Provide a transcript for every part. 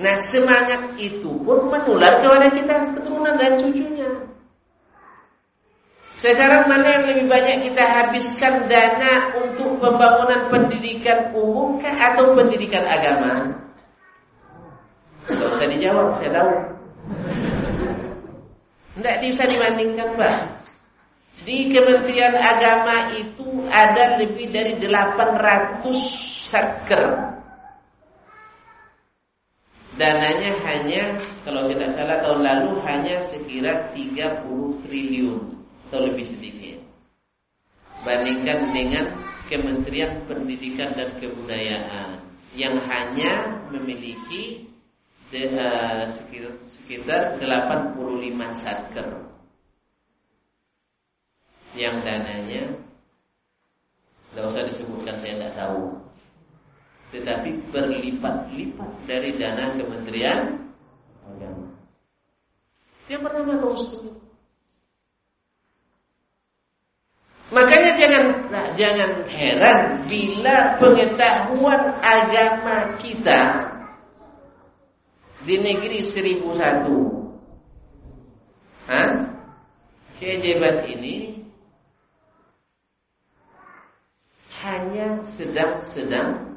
Nah semangat itu pun menular kepada kita keturunan dan cucunya. Sekarang mana yang lebih banyak kita habiskan dana untuk pembangunan pendidikan umum kah atau pendidikan agama? Tidak usah dijawab, saya tahu. Tidak bisa dibandingkan, Pak. Di Kementerian Agama itu ada lebih dari 800 satker dananya hanya kalau tidak salah tahun lalu hanya sekira 30 triliun atau lebih sedikit. Bandingkan dengan Kementerian Pendidikan dan Kebudayaan yang hanya memiliki sekitar, sekitar 85 satker yang dananya tidak usah disebutkan saya tidak tahu tetapi berlipat-lipat dari dana Kementerian Agama. Yang pertama Makanya jangan nah, jangan heran bila pengetahuan agama kita di negeri seribu satu, Hah? Kejebat ini hanya sedang-sedang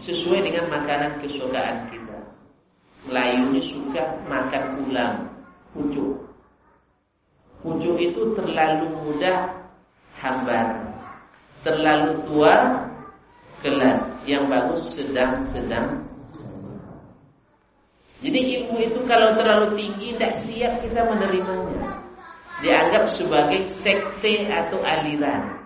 sesuai dengan makanan kesukaan kita. Melayu suka makan ulam, pucuk. Pucuk itu terlalu mudah hambar, terlalu tua kelat. Yang bagus sedang-sedang. Jadi ilmu itu kalau terlalu tinggi tidak siap kita menerimanya. Dianggap sebagai sekte atau aliran.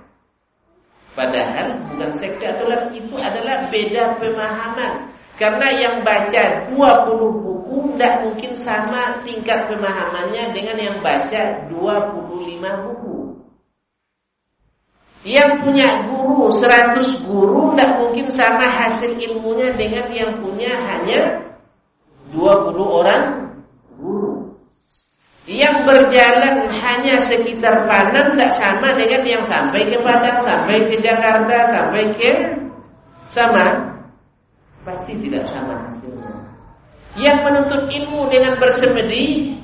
Padahal bukan sekte atau itu adalah beda pemahaman. Karena yang baca 20 buku tidak mungkin sama tingkat pemahamannya dengan yang baca 25 buku. Yang punya guru 100 guru tidak mungkin sama hasil ilmunya dengan yang punya hanya 20 orang yang berjalan hanya sekitar Padang tidak sama dengan yang sampai ke Padang, sampai ke Jakarta, sampai ke sama. Pasti tidak sama hasilnya. Yang menuntut ilmu dengan bersemedi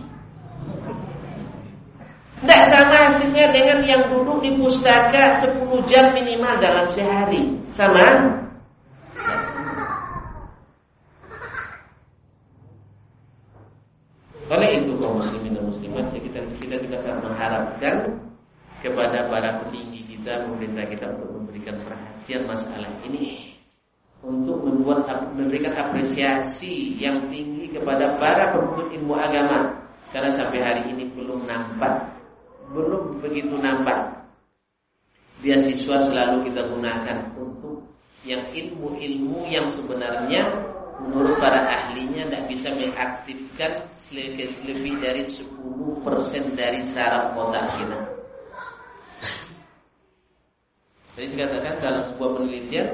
tidak sama hasilnya dengan yang duduk di pustaka 10 jam minimal dalam sehari. Sama? Oleh itu kaum muslimin dan muslimat kita kita juga sangat mengharapkan kepada para petinggi kita, pemerintah kita untuk memberikan perhatian masalah ini untuk membuat memberikan apresiasi yang tinggi kepada para penuntut ilmu agama. Karena sampai hari ini belum nampak belum begitu nampak. Beasiswa selalu kita gunakan untuk yang ilmu-ilmu yang sebenarnya menurut para ahlinya tidak bisa mengaktifkan lebih dari 10% dari saraf otak kita. Jadi katakan dalam sebuah penelitian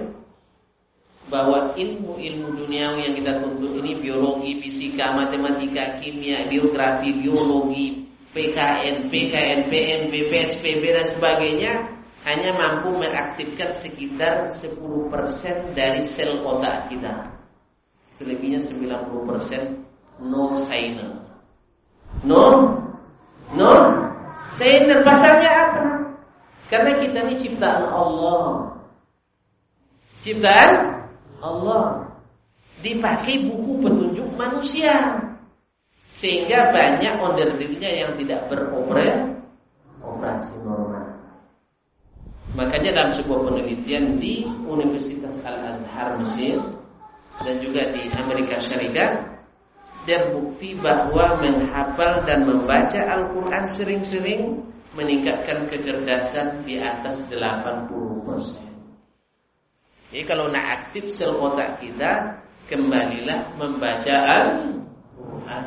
bahwa ilmu-ilmu duniawi yang kita tuntut ini biologi, fisika, matematika, kimia, biografi, biologi, PKN, PKN, PMB, PSPB dan sebagainya hanya mampu mengaktifkan sekitar 10% dari sel otak kita. Selebihnya 90% no signer. No? No? Signer pasalnya apa? Karena kita ini ciptaan Allah. Ciptaan Allah. Dipakai buku petunjuk manusia. Sehingga banyak onderdilnya yang tidak beroperasi normal. Makanya dalam sebuah penelitian di Universitas Al-Azhar Mesir dan juga di Amerika Syarikat terbukti bahwa menghafal dan membaca Al-Quran sering-sering meningkatkan kecerdasan di atas 80%. Jadi kalau nak aktif sel otak kita, kembalilah membaca Al-Quran,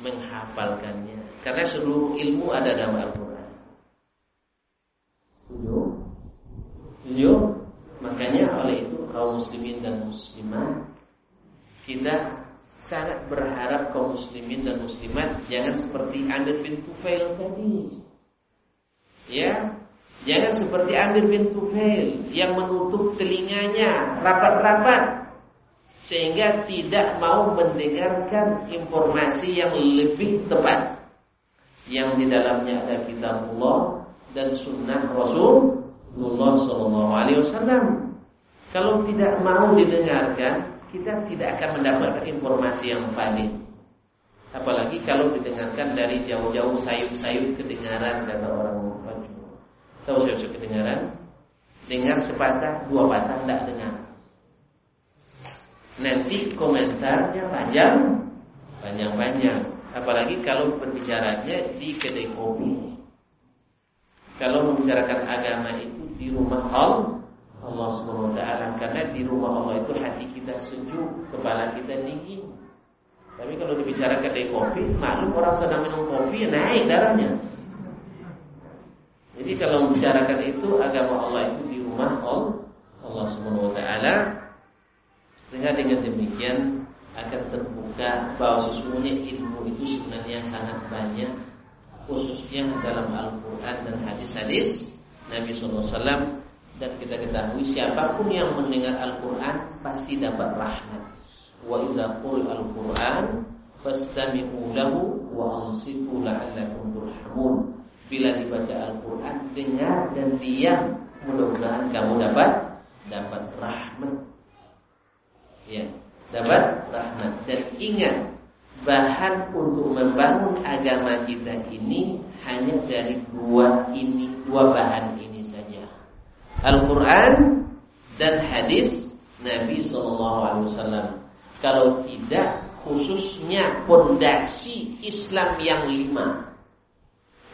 menghafalkannya. Karena seluruh ilmu ada dalam Al-Quran. Setuju? Setuju? Makanya oleh itu kaum muslimin dan muslimat kita sangat berharap kaum muslimin dan muslimat jangan seperti Amir bin Tufail tadi. Ya, jangan seperti Amir bin Tufail yang menutup telinganya rapat-rapat sehingga tidak mau mendengarkan informasi yang lebih tepat yang di dalamnya ada kitabullah dan sunnah Rasulullah Sallallahu Alaihi Wasallam. Kalau tidak mau didengarkan, kita tidak akan mendapatkan informasi yang valid. Apalagi kalau didengarkan dari jauh-jauh sayup-sayup kedengaran kata orang Tahu sayup-sayup kedengaran? Dengar sepatah, dua patah tidak dengar nanti komentarnya panjang, panjang-panjang. Apalagi kalau berbicaranya di kedai kopi. Kalau membicarakan agama itu di rumah Allah, Allah SWT karena di rumah Allah itu hati kita sejuk, kepala kita dingin. Tapi kalau dibicara kedai kopi, maklum orang sedang minum kopi naik darahnya. Jadi kalau membicarakan itu agama Allah itu di rumah Allah, Allah SWT sehingga dengan demikian akan terbuka bahwa sesungguhnya ilmu itu sebenarnya sangat banyak khususnya dalam Al-Quran dan hadis-hadis Nabi SAW dan kita ketahui siapa pun yang mendengar Al-Quran pasti dapat rahmat. Wa idza al-Quran fastami'u lahu wa ansitu la'allakum turhamun. Bila dibaca Al-Quran dengar dan diam mudah-mudahan kamu dapat dapat rahmat ya dapat rahmat dan ingat bahan untuk membangun agama kita ini hanya dari dua ini dua bahan ini Al-Quran dan hadis Nabi SAW kalau tidak khususnya pondasi Islam yang lima.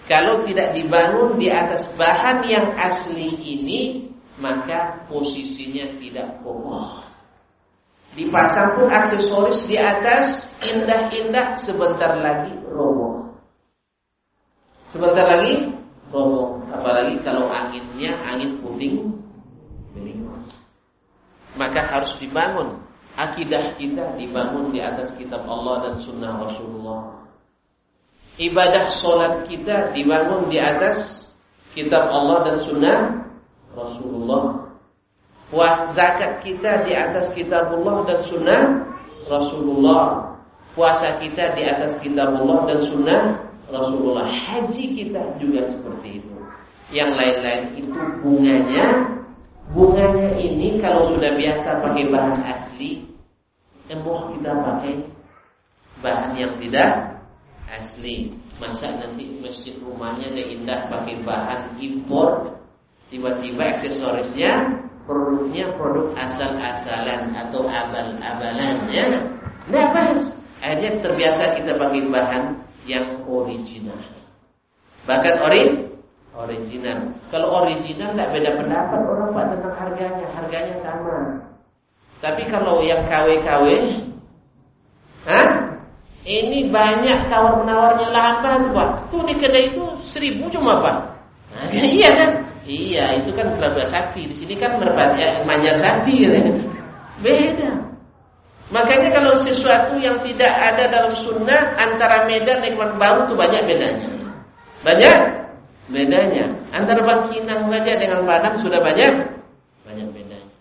Kalau tidak dibangun di atas bahan yang asli ini maka posisinya tidak kokoh. Dipasang pun aksesoris di atas indah-indah sebentar lagi roboh. Sebentar lagi Apalagi kalau anginnya angin puting. Maka harus dibangun akidah kita dibangun di atas kitab Allah dan sunnah Rasulullah. Ibadah solat kita dibangun di atas kitab Allah dan sunnah Rasulullah Puas zakat kita di atas kitabullah dan sunnah Rasulullah. Puasa kita di atas kitabullah dan sunnah Rasulullah. Haji kita juga seperti itu. Yang lain-lain itu bunganya. Bunganya ini kalau sudah biasa pakai bahan asli, emboh kita pakai bahan yang tidak asli. Masa nanti masjid rumahnya ada indah pakai bahan impor, tiba-tiba aksesorisnya produknya produk asal-asalan atau abal-abalan ya. Nah pas akhirnya terbiasa kita pakai bahan yang original. Bahkan ori original. Kalau original tidak beda pendapat orang pak tentang harganya, harganya sama. Tapi kalau yang KW-KW, hah? Ini banyak tawar menawarnya lambat pak. Tuh di kedai itu seribu cuma pak. Nah, iya kan? Iya, itu kan kerabat sakti. Di sini kan merpati manjat sakti gitu. Beda. Makanya kalau sesuatu yang tidak ada dalam sunnah antara Medan nikmat baru itu banyak bedanya. Banyak bedanya. Antara Bangkinang saja dengan Padang sudah banyak banyak bedanya.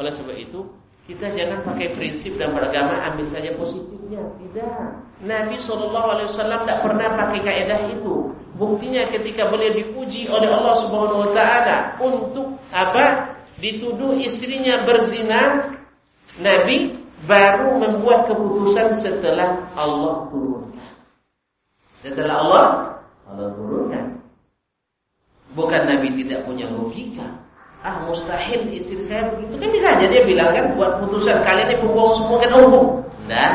Oleh sebab itu kita jangan pakai prinsip dan beragama ambil saja positifnya. Tidak. Nabi SAW tidak pernah pakai kaidah itu. Buktinya ketika beliau dipuji oleh Allah Subhanahu wa taala untuk apa? Dituduh istrinya berzina, Nabi baru membuat keputusan setelah Allah turunkan. Setelah Allah Allah turunkan. Bukan Nabi tidak punya logika. Ah mustahil istri saya begitu. Kan bisa aja dia bilang kan buat putusan kalian ini pembohong semua kan umum. Nah,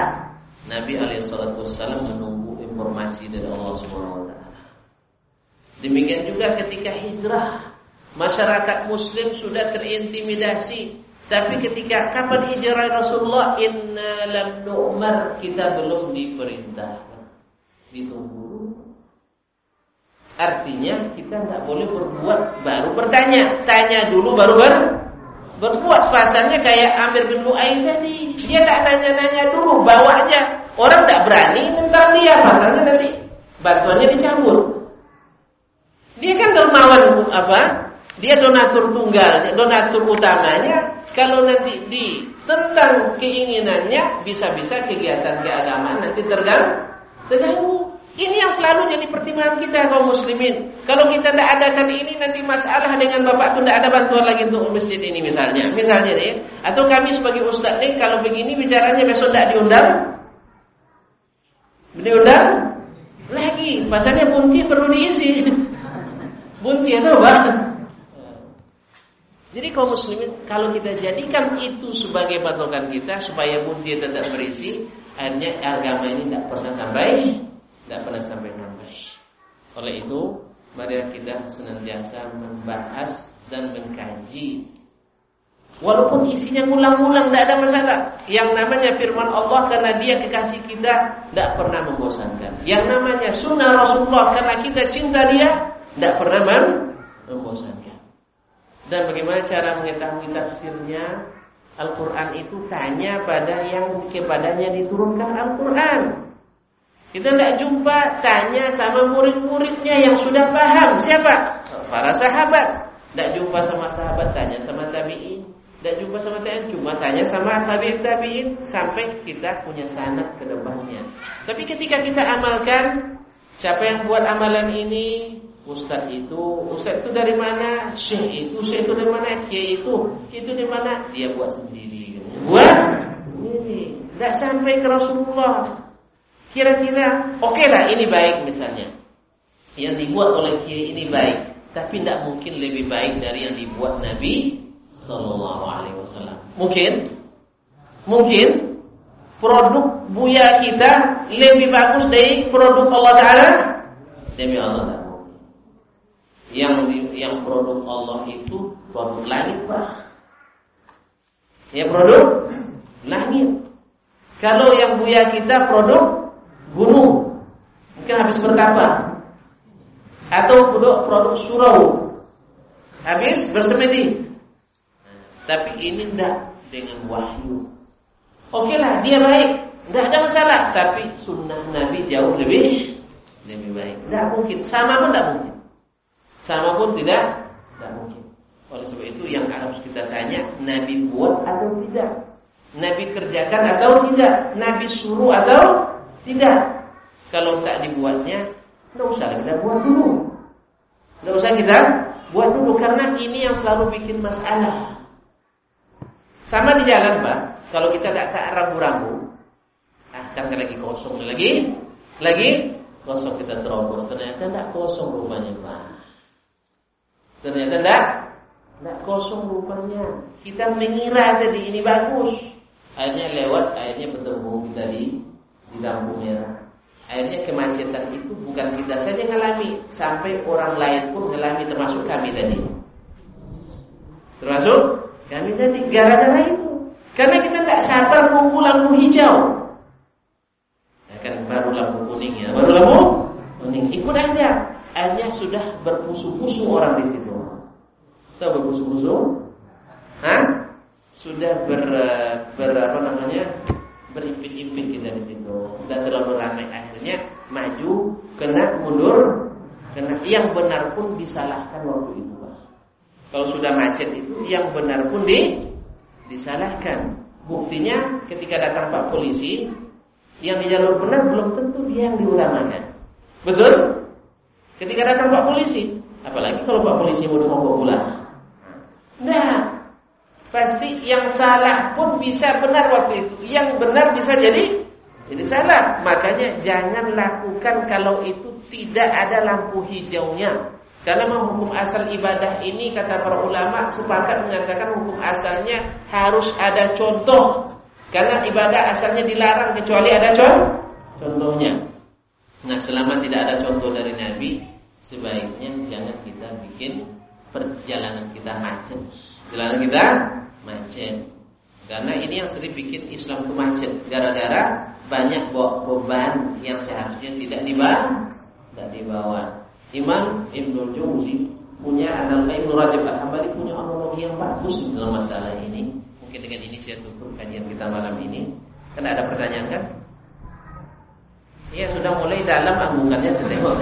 Nabi alaihissalam menunggu informasi dari Allah Subhanahu wa taala. Demikian juga ketika hijrah Masyarakat muslim sudah terintimidasi Tapi ketika kapan hijrah Rasulullah Inna lam nu'mar Kita belum diperintahkan. Ditunggu. Artinya kita tidak boleh berbuat Baru bertanya. Tanya dulu baru ber berbuat. Pasalnya kayak Amir bin Mu'ayyid tadi Dia tidak nanya-nanya dulu Bawa aja. Orang tidak berani Ntar dia. Pasalnya nanti Bantuannya dicabut dia kan dermawan apa? Dia donatur tunggal, donatur utamanya kalau nanti di tentang keinginannya bisa-bisa kegiatan keagamaan nanti terganggu. Terganggu. Ini yang selalu jadi pertimbangan kita kaum muslimin. Kalau kita tidak adakan ini nanti masalah dengan bapak itu tidak ada bantuan lagi untuk masjid ini misalnya. Misalnya nih, atau kami sebagai ustaz nih kalau begini bicaranya besok tidak diundang. Diundang lagi. Pasarnya bunti perlu diisi. bunti atau apa? Jadi kaum muslimin kalau kita jadikan itu sebagai patokan kita supaya bunti tetap berisi, akhirnya agama ini tidak pernah sampai tidak pernah sampai-sampai. Oleh itu, mari kita senantiasa membahas dan mengkaji. Walaupun isinya ngulang-ngulang tidak ada masalah. Yang namanya firman Allah karena dia kekasih kita tidak pernah membosankan. Yang namanya sunnah Rasulullah karena kita cinta dia tidak pernah membosankan. Dan bagaimana cara mengetahui tafsirnya? Al-Quran itu tanya pada yang kepadanya diturunkan Al-Quran. Kita tidak jumpa tanya sama murid-muridnya yang sudah paham siapa? Para sahabat. Tidak jumpa sama sahabat tanya sama tabiin. Tidak jumpa sama tabiin cuma tanya sama tabiin tabiin sampai kita punya sanad ke depannya. Tapi ketika kita amalkan siapa yang buat amalan ini? Ustaz itu, Ustaz itu dari mana? Syekh itu, Syekh itu dari mana? Kiai itu, itu dari mana? Dia buat sendiri. Buat sendiri. Tidak sampai ke Rasulullah. Kira-kira oke lah ini baik misalnya. Yang dibuat oleh kiai ini baik, tapi tidak mungkin lebih baik dari yang dibuat Nabi Sallallahu Alaihi Wasallam. Mungkin, mungkin produk buya kita lebih bagus dari produk Allah Taala demi Allah Yang yang produk Allah itu produk langit pak. Ya produk langit. Kalau yang buya kita produk gunung. Mungkin habis bertapa atau produk produk surau. Habis bersemedi. Tapi ini tidak dengan wahyu. Oke lah dia baik. Tidak ada masalah. Tapi sunnah Nabi jauh lebih lebih baik. Tidak mungkin. Sama pun tidak mungkin sama pun tidak tidak mungkin oleh sebab itu yang harus kita tanya Nabi buat atau tidak Nabi kerjakan atau tidak Nabi suruh atau tidak. Kalau tak dibuatnya, tidak usah kita buat dulu. Tidak usah kita buat dulu karena ini yang selalu bikin masalah. Sama di jalan, Pak. Kalau kita tidak tak ragu-ragu, ah, kan lagi kosong lagi, lagi kosong kita terobos. Ternyata tidak kosong rupanya, Pak. Ternyata tidak, tidak kosong rupanya. Kita mengira tadi ini bagus. Akhirnya lewat, akhirnya bertemu kita di di lampu merah. Akhirnya kemacetan itu bukan kita saja ngalami, sampai orang lain pun ngalami termasuk kami tadi. Termasuk kami tadi gara-gara itu. Karena kita nggak sabar nunggu lampu hijau. Ya kan baru lampu kuning ya, baru lampu kuning ikut aja. Akhirnya sudah berpusu-pusu orang di situ. Tahu berpusu-pusu? Hah? Sudah ber, ber apa namanya? berimpit-impit kita di situ dan terlalu ramai akhirnya maju kena mundur kena yang benar pun disalahkan waktu itu. Kalau sudah macet itu yang benar pun di disalahkan. Buktinya ketika datang Pak polisi yang di jalur benar belum tentu dia yang diutamakan. Betul? Ketika datang Pak polisi, apalagi kalau Pak polisi mau mogok pulang. Nah, Pasti yang salah pun bisa benar waktu itu. Yang benar bisa jadi jadi salah. Makanya jangan lakukan kalau itu tidak ada lampu hijaunya. Karena hukum asal ibadah ini kata para ulama sepakat mengatakan hukum asalnya harus ada contoh. Karena ibadah asalnya dilarang kecuali ada contoh. Contohnya. Nah, selama tidak ada contoh dari Nabi, sebaiknya jangan kita bikin perjalanan kita macet. Perjalanan kita macet. Karena ini yang sering bikin Islam itu macet. Gara-gara banyak bawa beban yang seharusnya tidak dibawa, tidak dibawa. Imam Ibnu Jauzi punya analog Ibnu Rajab Al-Hambali punya analogi yang bagus dalam masalah ini. Mungkin dengan ini saya tutup kajian kita malam ini. Karena ada pertanyaan kan? Ya sudah mulai dalam anggungannya saya tengok.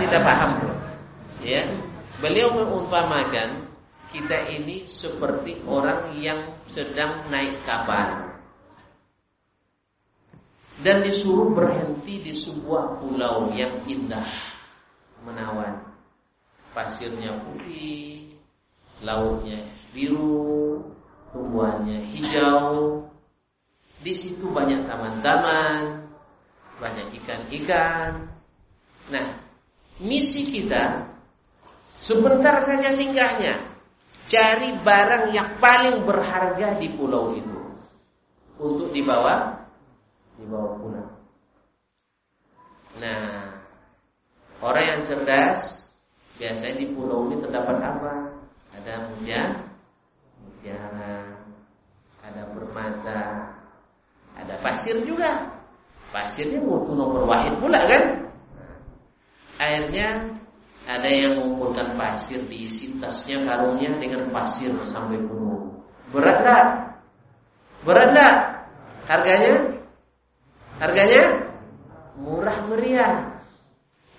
Tidak paham bro. Ya, beliau mengumpamakan kita ini seperti orang yang sedang naik kapal dan disuruh berhenti di sebuah pulau yang indah menawan pasirnya putih lautnya biru tumbuhannya hijau di situ banyak taman-taman banyak ikan-ikan. Nah misi kita sebentar saja singgahnya Cari barang yang paling berharga di pulau itu. Untuk dibawa Dibawa pulang. Nah Orang yang cerdas Biasanya di pulau ini terdapat apa? Ada mutiara Mutiara Ada permata Ada pasir juga Pasirnya mutu nomor wahid pula kan Airnya ada yang mengumpulkan pasir diisi tasnya karungnya dengan pasir sampai penuh. Berat tak? Berat tak? Harganya? Harganya? Murah meriah.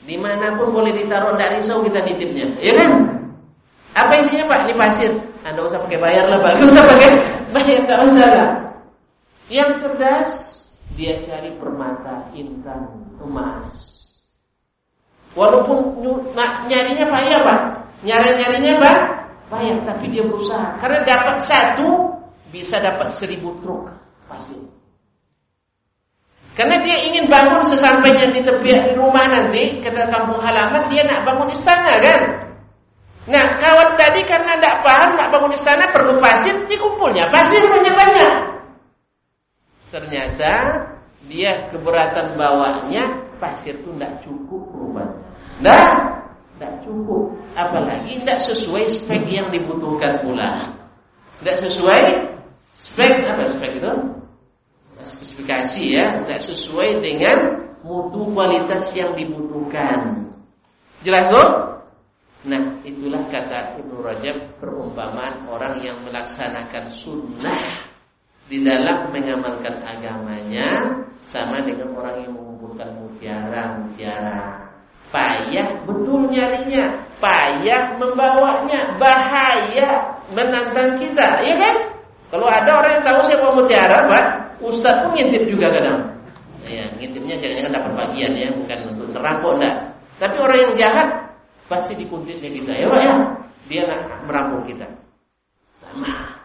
Di mana pun boleh ditaruh, tidak risau kita nitipnya, ya kan? Apa isinya pak? Ini pasir. Anda usah pakai bayar lah pak, usah pakai bayar tak masalah. Yang cerdas dia cari permata, intan, emas. Walaupun nah, nyarinya payah pak, nyari-nyarinya pak payah, tapi dia berusaha. Karena dapat satu bisa dapat seribu truk pasti. Karena dia ingin bangun sesampainya di tepi rumah nanti, kata kampung halaman, dia nak bangun istana kan? Nah, kawan tadi karena tidak paham nak bangun istana perlu pasir, dikumpulnya pasir banyak-banyak. Ternyata dia keberatan bawanya pasir itu tidak cukup rupanya. Nah, tidak cukup. Apalagi tidak sesuai spek yang dibutuhkan pula. Tidak sesuai spek apa spek itu? Spesifikasi ya, tidak sesuai dengan mutu kualitas yang dibutuhkan. Jelas tuh? Nah, itulah kata Ibnu Rajab perumpamaan orang yang melaksanakan sunnah di dalam mengamalkan agamanya sama dengan orang yang mengumpulkan mutiara-mutiara Payah betul nyarinya, payah membawanya, bahaya menantang kita, ya kan? Kalau ada orang yang tahu siapa mutiara, Pak, Ustaz pun ngintip juga kadang. Ya, ngintipnya jangan-jangan dapat bagian ya, bukan untuk merampok enggak. Tapi orang yang jahat pasti dikuntisnya kita, ya Pak ya. Dia nak merampok kita. Sama.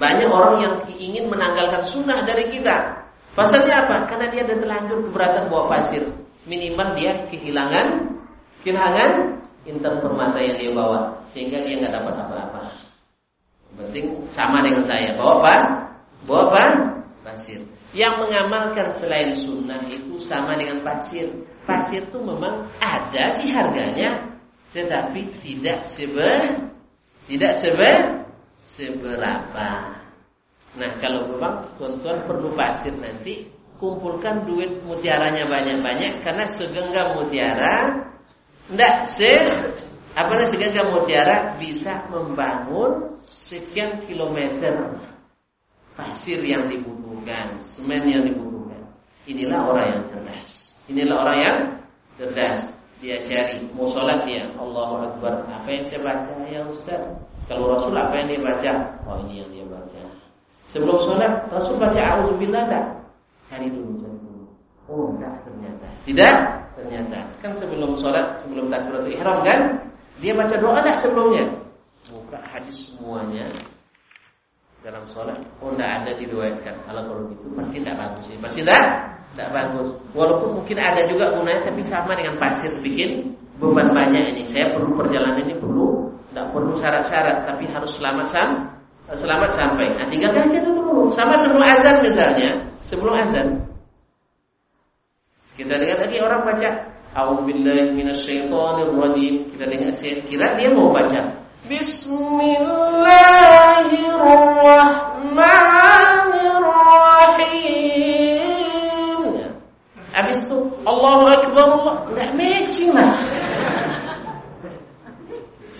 Banyak orang yang ingin menanggalkan sunnah dari kita. Pasalnya apa? Karena dia ada terlanjur keberatan bawa pasir minimal dia kehilangan kehilangan intan permata yang dia bawa sehingga dia nggak dapat apa-apa. Penting sama dengan saya bawa apa? Bawa apa? Pasir. Yang mengamalkan selain sunnah itu sama dengan pasir. Pasir itu memang ada sih harganya, tetapi tidak sebe tidak sebe seberapa. Nah kalau memang tuan-tuan perlu pasir nanti kumpulkan duit mutiaranya banyak-banyak karena segenggam mutiara ndak se apa namanya segenggam mutiara bisa membangun sekian kilometer pasir yang dibutuhkan, semen yang dibutuhkan. Inilah orang yang cerdas. Inilah orang yang cerdas. Dia cari mau sholat dia Allahu Akbar. Apa yang saya baca ya Ustaz? Kalau Rasul apa yang dia baca? Oh ini yang dia baca. Sebelum sholat Rasul baca Auzubillah tak? Cari dulu, cari dulu. Oh, enggak ternyata. Tidak? Ternyata. Kan sebelum sholat, sebelum takbiratul ihram kan, dia baca doa enggak sebelumnya? Buka hadis semuanya dalam sholat. Oh, enggak ada diriwayatkan. Kalau kalau gitu pasti tidak bagus sih. Pasti tidak? Tidak bagus. Walaupun mungkin ada juga gunanya, tapi sama dengan pasir bikin beban banyak ini. Saya perlu perjalanan ini perlu, tidak perlu syarat-syarat, tapi harus selamat sam, selamat sampai. Nah, tinggal aja dulu. Sama sebelum azan misalnya sebelum azan. Kita dengar lagi orang baca minasyaitonirrajim. Kita dengar kira dia mau baca Bismillahirrahmanirrahim. Habis itu Allahu Akbar Allah. Enggak matching lah.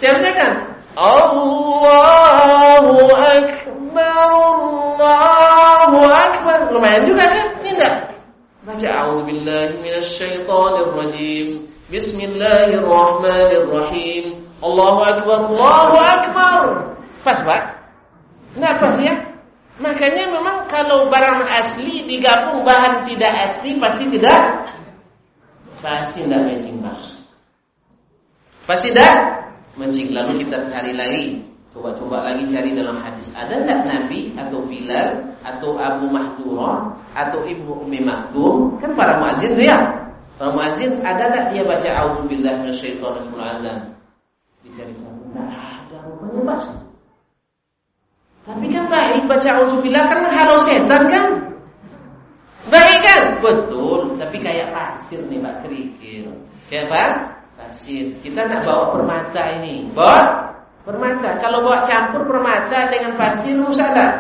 Siapa kan? Allahu Akbar Allahu Akbar lumayan juga kan tidak baca a'udzubillahi minasyaitonirrajim bismillahirrahmanirrahim Allahu Akbar Allahu Akbar Pas Pak? Nggak pas ya? Makanya memang kalau barang asli digabung bahan tidak asli pasti tidak pasti tidak matching Pak. Pasti tidak matching. Lalu kita cari lagi. Coba-coba lagi cari dalam hadis. Ada tidak Nabi atau Bilal Atau Abu Mahdurah Atau Ibu Umi Maktum? Kan para muazzin tu ya. Para muazzin ada tak dia baca A'udzubillah minasyaitonir rajim Dicari satu. Tidak ada rupanya Pak Tapi kan baik baca A'udzubillah Kan halau setan kan? Baik kan? Betul. Tapi kayak pasir nih Pak. Kerikil. Kayak apa? Pasir Kita nak bawa permata ini Bawa Permata. Kalau bawa campur permata dengan pasir rusak tak?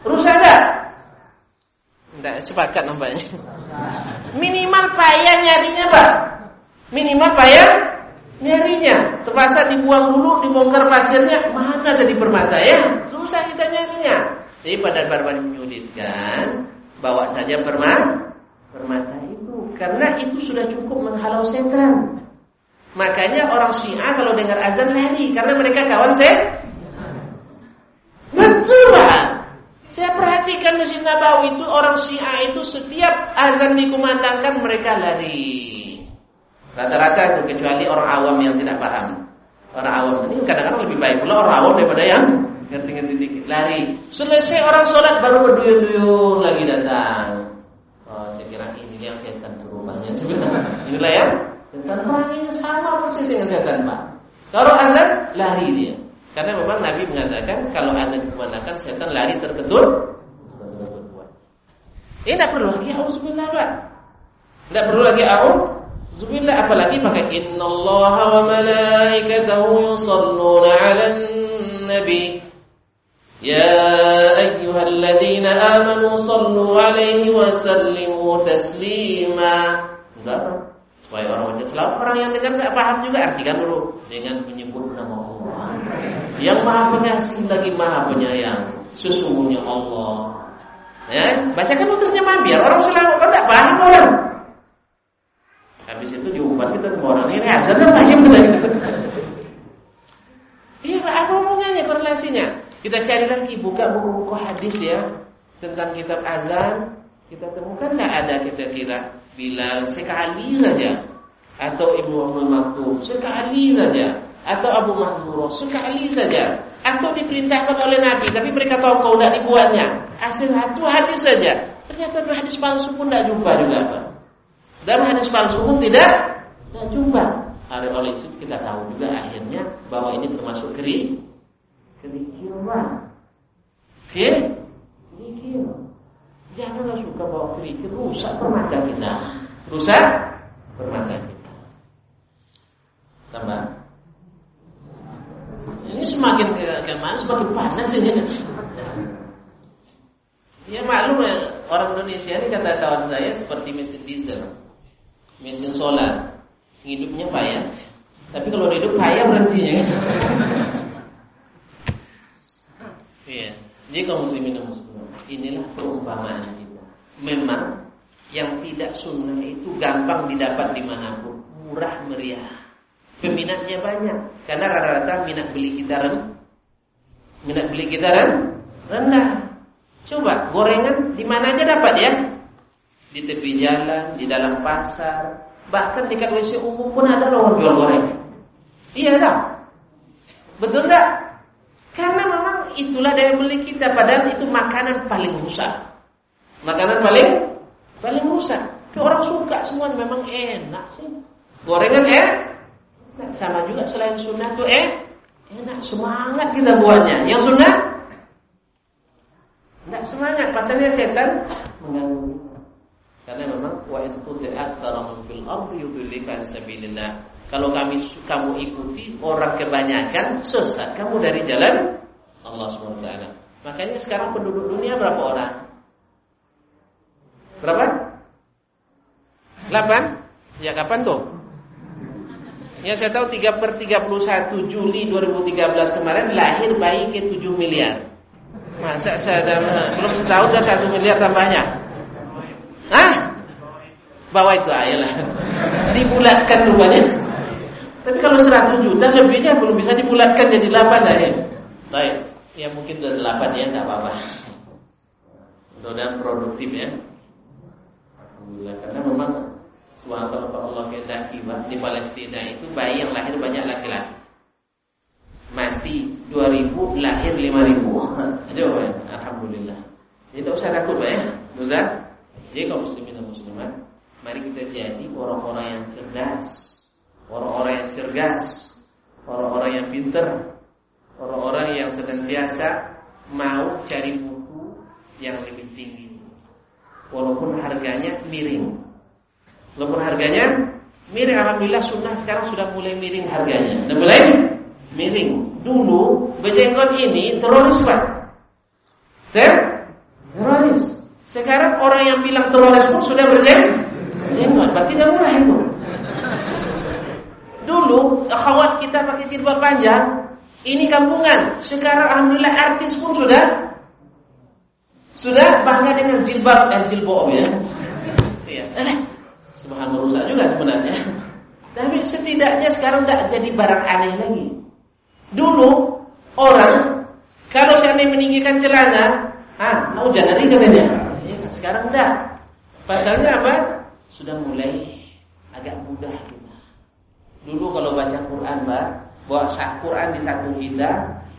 Rusak tak? Tidak sepakat nampaknya. Minimal payah nyarinya pak. Minimal payah nyarinya. Terpaksa dibuang dulu, dibongkar pasirnya. Mana jadi permata ya? Susah kita nyarinya. Jadi pada barbar menyulitkan, bawa saja permata. Permata itu. Karena itu sudah cukup menghalau setan. Makanya orang Syiah kalau dengar azan lari karena mereka kawan saya. Betul Pak. Saya perhatikan Masjid Nabawi itu orang Syiah itu setiap azan dikumandangkan mereka lari. Rata-rata itu kecuali orang awam yang tidak paham. Orang awam ini kadang-kadang lebih baik pula orang awam daripada yang ngerti-ngerti dikit. Lari. Selesai orang sholat baru berduyun-duyun lagi datang. Oh, saya kira ini yang setan sebenarnya. Inilah ya. Tentang peranginya sama persis dengan setan Pak. Kalau azan lari dia. Karena memang Nabi mengatakan kalau azan dikumandangkan setan lari terketul. Ini tidak perlu lagi auzubillah Pak. Tidak perlu lagi auzubillah apalagi pakai innallaha wa malaikatahu yusalluna 'alan nabi. Ya ayyuhalladzina amanu sallu 'alaihi wa sallimu taslima. Enggak Supaya orang baca selawat, orang yang dengar nggak paham juga artikan dulu dengan menyebut nama Allah. Yang Maha Pengasih lagi Maha Penyayang. Sesungguhnya Allah. Ya, bacakan terjemahan biar orang selawat kan nggak paham orang. Habis itu diumpat kita ke orang ini azan apa aja Iya, Pak, apa hubungannya korelasinya? Kita cari lagi buka buku-buku hadis ya tentang kitab azan. Kita temukan nggak ada kita kira Bilal sekali saja. Atau Ibnu Umar Maktum sekali saja. Atau Abu Mahmurah sekali saja. Atau diperintahkan oleh Nabi tapi mereka tahu kau tidak dibuatnya. Asal satu hadis saja. Ternyata hadis palsu pun tidak jumpa juga Pak. Dan hadis palsu pun tidak tidak jumpa. Hari oleh itu kita tahu juga akhirnya bahwa ini termasuk keri kerikiran oke? okay? Kerikil Janganlah suka bawa kerikil Rusak permata kita. Rusak permata kita. Tambah. Ini semakin ke mana Semakin panas ini. Ya maklum ya. Orang Indonesia ini kata kawan saya Seperti mesin diesel. Mesin solar. Hidupnya payah. Tapi kalau hidup payah berhentinya Iya. Jadi kaum muslimin dan Inilah perumpamaan. Memang yang tidak sunnah itu gampang didapat di mana pun, murah meriah. Peminatnya banyak, karena rata-rata minat beli kita rendah. Minat beli kita rendah. Coba gorengan di mana aja dapat ya? Di tepi jalan, di dalam pasar, bahkan di WC umum pun ada loh jual gorengan. Iya tak? Betul tak? Karena memang itulah daya beli kita padahal itu makanan paling rusak. Makanan paling paling rusak. Tapi orang suka semua memang enak sih. Gorengan eh nah, sama juga selain sunnah tuh eh enak semangat kita buatnya. Yang sunnah enggak semangat pasalnya setan mengganggu. Karena memang wa itu tuti aktsara fil ardi yudillika sabilillah. Kalau kami kamu ikuti orang kebanyakan sesat kamu dari jalan Allah SWT. Makanya sekarang penduduk dunia berapa orang? Berapa? 8? Ya kapan tuh? Ya saya tahu 3 per 31 Juli 2013 kemarin lahir bayi ke 7 miliar. Masa saya ada, belum setahun udah 1 miliar tambahnya? Hah? Bawa itu ayolah. Dibulatkan rupanya. Tapi kalau 100 juta lebihnya belum bisa dibulatkan jadi 8 dah ya. Baik, ya mungkin udah delapan ya, nggak apa-apa. Mudah-mudahan produktif ya. Alhamdulillah, karena memang suatu Allah kehendaki di Palestina itu bayi yang lahir banyak laki-laki. Mati 2000, lahir 5000. Coba ya, alhamdulillah. Jadi tak usah takut ya, Ustaz. Jadi kaum muslimin dan muslimat, mari kita jadi orang-orang yang cerdas, orang-orang yang cergas, orang-orang yang pintar, orang-orang yang senantiasa mau cari buku yang lebih tinggi, walaupun harganya miring. Walaupun harganya miring, alhamdulillah sunnah sekarang sudah mulai miring harganya. Sudah mulai miring. Dulu bejenggot ini teroris pak, Ter? Teroris. Sekarang orang yang bilang teroris pun sudah berjenggot. Berarti tidak murah itu. Dulu akhwat kita pakai jilbab panjang, ini kampungan. Sekarang alhamdulillah artis pun sudah sudah bangga dengan jilbab dan jilbab ya. Iya. Eh, subhanallah juga sebenarnya. Tapi setidaknya sekarang tidak jadi barang aneh lagi. Dulu orang kalau seandainya meninggikan celana, ah mau janari katanya. Sekarang enggak. Pasalnya apa? Sudah mulai agak mudah. Dulu kalau baca Quran, Mbak, bawa Quran di saku kita,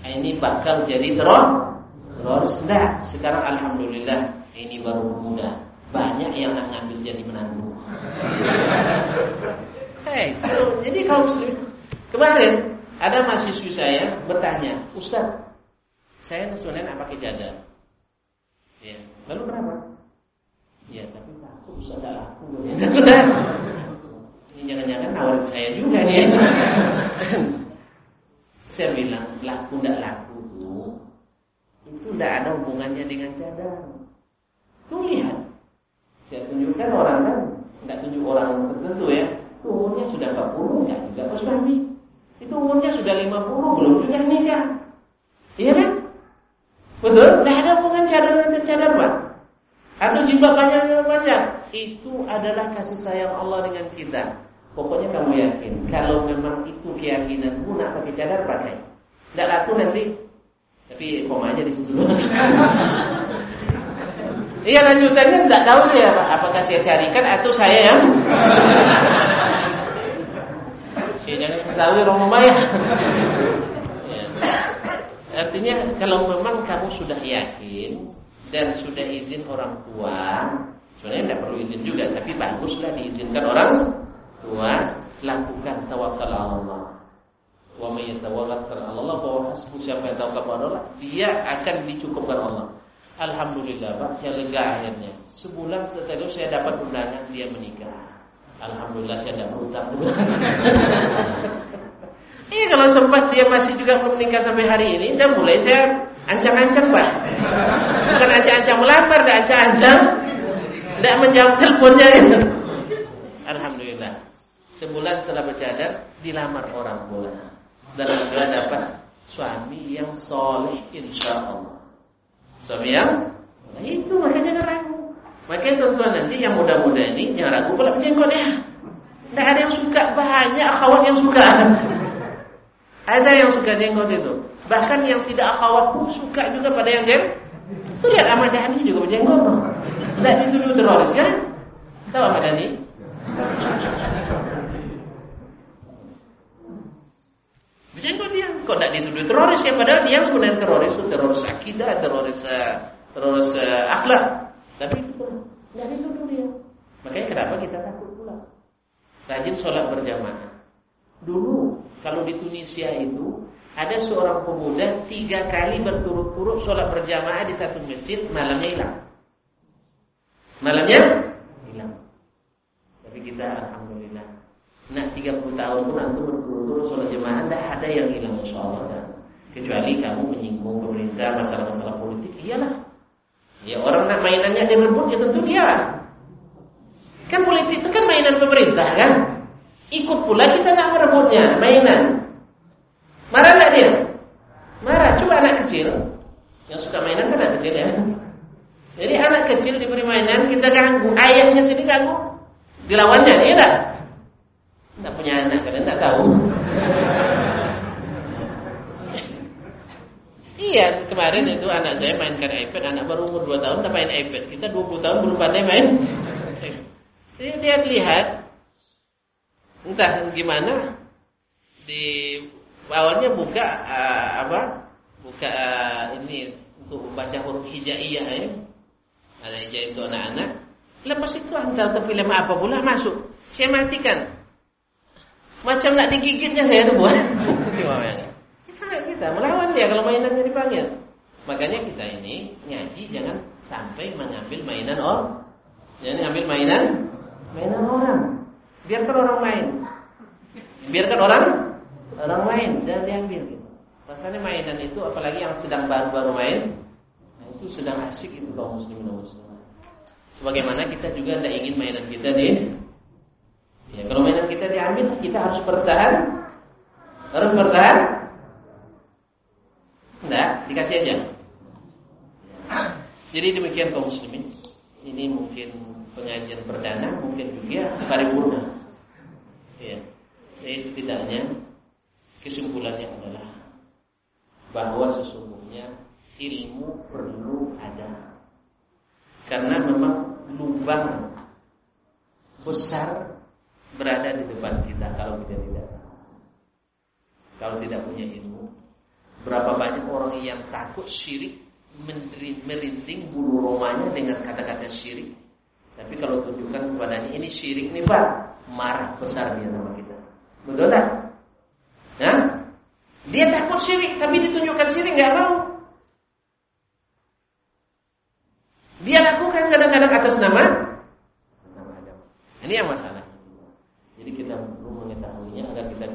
ini bakal jadi terus terus enggak. Sekarang alhamdulillah ini baru mudah. Banyak yang nak ngambil jadi menantu. Hei, jadi kaum muslim kemarin ada mahasiswi saya bertanya, Ustaz, saya sebenarnya nak pakai cadar. Ya, lalu kenapa? Ya, tapi takut bisa ada laku. Ini jangan-jangan nawarin saya juga nih. saya bilang laku tidak laku itu tidak ada hubungannya dengan cadar. Tuh lihat, saya tunjukkan orang kan, tidak tunjuk orang tertentu ya. Itu umurnya sudah 40 enggak juga bersuami. Itu umurnya sudah 50 belum juga nikah. Iya kan? Betul? Tidak ada hubungan cadar dengan cadar, Pak. Atau jilbab banyak banyak. Itu adalah kasih sayang Allah dengan kita. Pokoknya kamu yakin. Kalau memang itu keyakinanmu nak pakai cadar pakai. Tidak laku nanti. Tapi koma aja di situ. Iya lanjutannya tidak tahu saya Pak. Apakah saya carikan atau saya yang Ya jangan ketahui orang rumah ya. Artinya kalau memang kamu sudah yakin dan sudah izin orang tua, sebenarnya tidak perlu izin juga, tapi baguslah diizinkan orang tua, lakukan tawakal Allah. Wa may yatawakkal 'ala Allah fa hasbu siapa yang tawakal kepada Allah, dia akan dicukupkan Allah. Alhamdulillah, Pak, saya lega akhirnya. Sebulan setelah itu saya dapat undangan dia menikah. Alhamdulillah saya tidak berutang. Iya kalau sempat dia masih juga belum menikah sampai hari ini, udah mulai saya ancang-ancang pak. Bukan ancang-ancang melamar, dan ancang-ancang tidak menjawab teleponnya gitu. Alhamdulillah. Sebulan setelah bercadar dilamar orang pula dan alhamdulillah dapat suami yang soleh insya Allah. Suami yang nah itu makanya ragu. Makanya tuan-tuan nanti yang muda-muda ini jangan ragu pula berjenggot ya. Tidak ada yang suka banyak akhwat yang suka. Ada yang suka jenggot itu. Bahkan yang tidak akhwat pun suka juga pada yang jenggot. Itu lihat Ahmad Dhani juga berjenggot. Tidak dituduh teroris kan? Tahu Ahmad Dhani? Berjenggot dia. Kok tidak dituduh teroris ya? Padahal dia sebenarnya teroris. Teroris akidah, teroris uh, teroris uh, akhlak. Tapi tidak dituduh dia. Makanya kenapa kita takut pula? Rajin sholat berjamaah. Dulu kalau di Tunisia itu ada seorang pemuda tiga kali berturut-turut sholat berjamaah di satu masjid, malamnya hilang. Malamnya hilang. Tapi kita alhamdulillah. Nah 30 tahun pun antum berturut-turut sholat jamaah tidak ada yang hilang insya Allah. Kecuali kamu menyinggung pemerintah masalah-masalah politik, iyalah. Ya orang nak mainannya direbut ya tentu dia. Kan politik itu kan mainan pemerintah kan? Ikut pula kita nak merebutnya, mainan. Marah nggak dia? Marah. Coba anak kecil yang suka mainan kan anak kecil ya. Jadi anak kecil diberi mainan kita ganggu, ayahnya sendiri ganggu, dilawannya, iya enggak? Enggak punya anak, kalian enggak tahu. Iya, kemarin itu anak saya mainkan iPad, anak baru umur 2 tahun udah main iPad. Kita 20 tahun belum pandai main. Jadi dia lihat entah gimana di awalnya buka uh, apa? Buka uh, ini untuk membaca huruf hijaiyah ya. Ada hijaiyah itu anak-anak. Lepas itu antar ke film apa pula masuk. Saya matikan. Macam nak digigitnya saya ada buat. Cuma yang kita melawan dia kalau mainannya dipanggil. Makanya kita ini ngaji jangan sampai mengambil mainan orang. Jangan ambil mainan mainan orang. Biarkan orang main. Biarkan orang orang main jangan diambil gitu. Pasalnya mainan itu apalagi yang sedang baru-baru main, nah itu sedang asik itu kaum muslimin muslimat. Sebagaimana kita juga tidak ingin mainan kita di Ya, kalau mainan kita diambil, kita harus bertahan. Harus bertahan Enggak, dikasih aja. Jadi demikian kaum muslimin. Ini mungkin pengajian perdana, mungkin juga paripurna. Ya. Jadi setidaknya kesimpulannya adalah bahwa sesungguhnya ilmu perlu ada. Karena memang lubang besar berada di depan kita kalau kita tidak kalau tidak punya ilmu Berapa banyak orang yang takut syirik merinding bulu romanya dengan kata-kata syirik. Tapi kalau tunjukkan kepadanya ini syirik nih Pak, marah besar dia sama kita. Betul tak? Ya? Dia takut syirik, tapi ditunjukkan syirik nggak mau. Dia lakukan kadang-kadang atas nama. Ini yang masalah. Jadi kita perlu mengetahuinya agar kita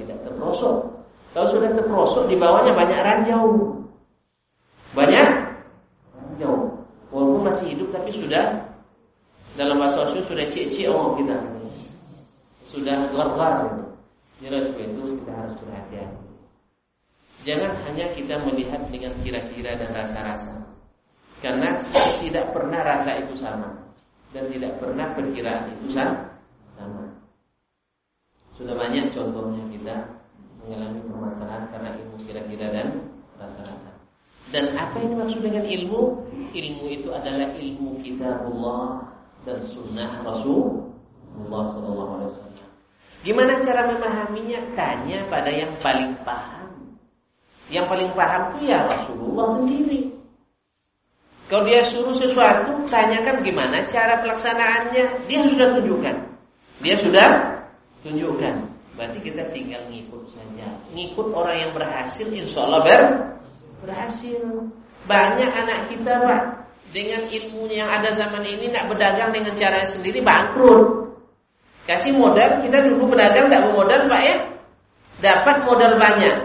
tidak terprosok kalau sudah terprosok di bawahnya banyak ranjau. Banyak ranjau. Walaupun masih hidup tapi sudah dalam bahasa Osho sudah cek-cek oh kita. Sudah lerlar. Jadi sebab itu kita harus berhati-hati. Jangan hanya kita melihat dengan kira-kira dan rasa-rasa. Karena tidak pernah rasa itu sama dan tidak pernah perkiraan itu sama. Sudah banyak contohnya kita mengalami permasalahan karena ilmu kira-kira dan rasa-rasa. Dan apa ini maksud dengan ilmu? Ilmu itu adalah ilmu kitabullah dan sunnah Rasulullah Sallallahu Alaihi Wasallam. Gimana cara memahaminya? Tanya pada yang paling paham. Yang paling paham itu ya Rasulullah sendiri. Kalau dia suruh sesuatu, tanyakan gimana cara pelaksanaannya. Dia sudah tunjukkan. Dia sudah tunjukkan. Berarti kita tinggal ngikut saja. Ngikut orang yang berhasil, insya Allah ber berhasil. Banyak anak kita pak dengan ilmu yang ada zaman ini nak berdagang dengan cara sendiri bangkrut. Kasih modal, kita dulu berdagang tidak bermodal pak ya. Dapat modal banyak.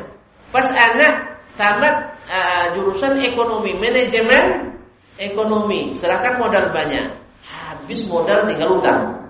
Pas anak tamat uh, jurusan ekonomi, manajemen ekonomi, serahkan modal banyak. Habis modal tinggal utang.